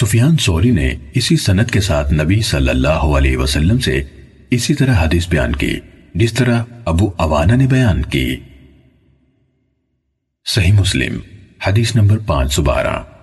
سفیان sorry نے اسی سنت کے ساتھ نبی صلی اللہ علیہ وسلم سے اسی طرح حدیث بیان کی، جس طرح ابو عوانہ نے بیان کی۔ صحیح مسلم، حدیث نمبر پانچ سو بارہ۔